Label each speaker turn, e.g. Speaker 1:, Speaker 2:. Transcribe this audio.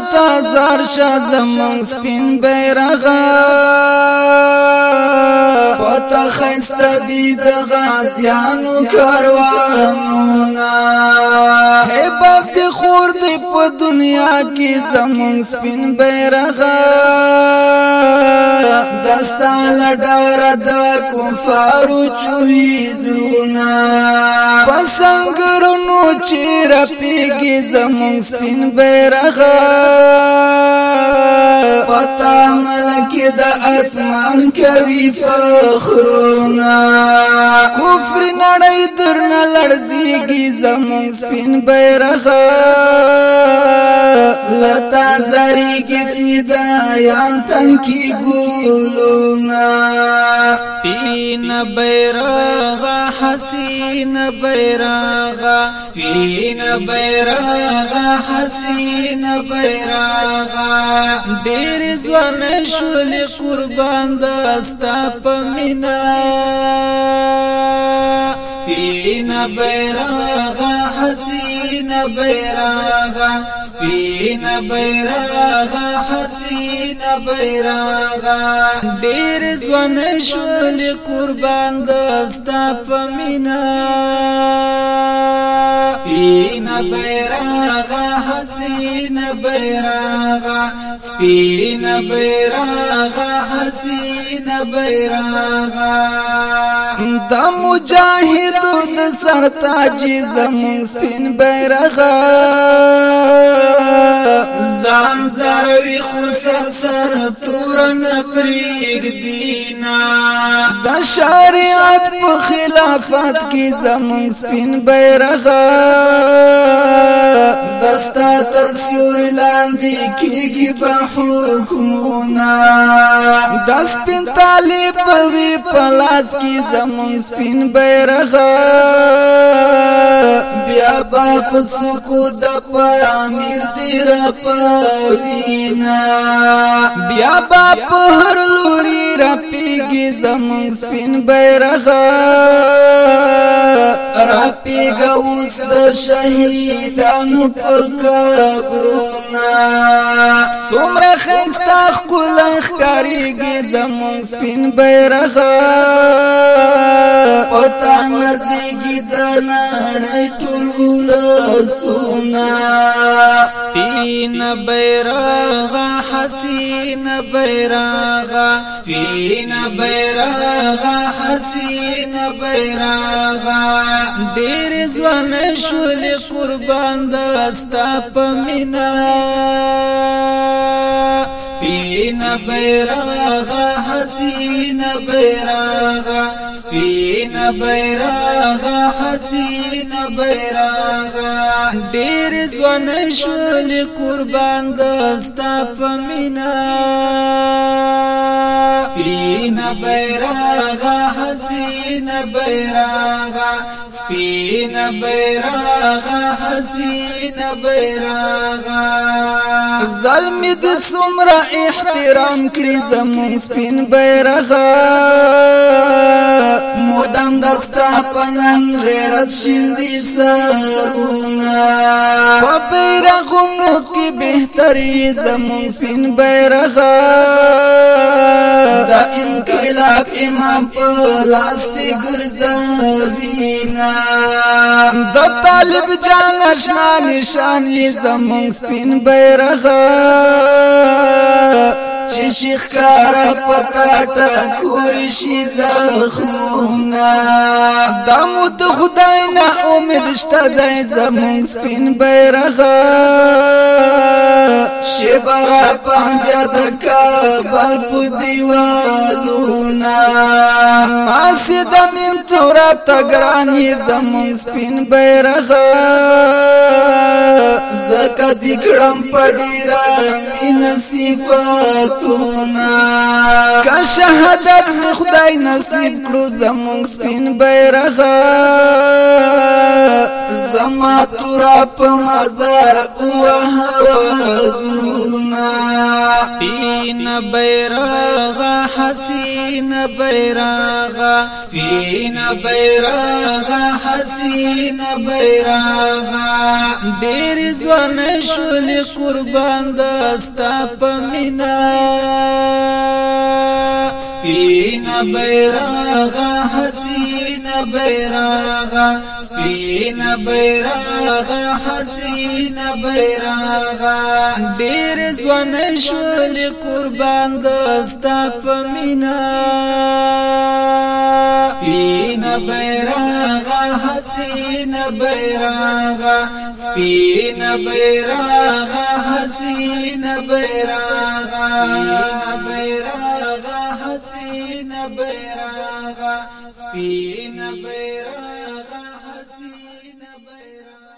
Speaker 1: تا زار شا زمان سپین بیرغا پتا خیست دی دغازیانو کروانونا باد دی خور دی په دنیا کې زمون سپین بیرغا دستا لډور د کفارو چوي زړونا پسنګرونو چیر پیږي زمون سپین بیرغا اسمان کوي فخرنا کفر نړۍ درنه لړزيږي زمون سپین بیرغ لتا زریږي فدا یان تنکی ګولونا سپین بیرغ حسین حسین بیراغا سپین بیراغا حسین بیراغا ډیر ځوان شول قربان دستا پمینا سپین بیرغا حسین بیرغا سپین بیرغا حسین بیرغا ډیر ځوان شول قربان دستا پمینا سپین بیرغا حسین بیرغا سپین بیرغا حسین بیرغا د مجاهدو د سر تاج زمون سپین بیرغا ځان زروي خو سر سر تور نه پرېږدي شریعت په خلافت کې زمون سپین بیرغ دستا تر سیور لاندې کېږي په حکمونه د سپین طالب وی پلاس کې زمون سپین بیرغ سبا پسکو د پامیر دی را پوینا بیا با په هر لوري را پیږي زمون سپین بیرغ را پیږه اوس د شهیدانو پر قبرونه څومره خستا خلخ کاریږي زمون سپین بیرغ پتا مزيږي د نړۍ ټول سونا سپین بیرغا حسین بیرغا سپین بیرغا حسین بیرغا ډیر ځوان شول قربان دستا پمینا سپین بیرغا حسین بیرغا سپین بیرغا حسین بیرغا ډیر ځوان شول لی قربان دستا پمینا پینا بیراغا حسین بیرغا سپین بیرغا حسین بیرغا ظلم د سمرا احترام کړی زمون سپین بیرغا مودم دستا پنن غیرت شیندي سرونه په بیرغونو کې بهتري زمون سپین بیرغا دا انقلاب امام په لاستګ زوینا د طالب جان آشنا نشان زمون سپین بیرغ چې شیخ کار پتا ټکور شي زخمونه د مت خدای نه امید شته د زمون سپین بیرغ شبرا پنجا دکا بل پو دیوالونا آسی دمین تورا تگرانی زمون سپین بیرغا زکا دکڑم پڑیرا من صفاتونا کا شهادت خدای نصیب کړو زمون سپین بیرغا زما تورا په مزار او هوا ګلونا سپین بیرغ حسین بیرغ سپین بیرغ حسین بیرغ ډیر ځوان شول قربان دستا پمینا سپین بیرغ حسین سپین بیراغا سپین بیراغا حسین بیراغا ډیر ځوان شول قربان دستا پمینا سپین بیراغا حسین بیراغا سپین بیراغا حسین بیراغا بیرام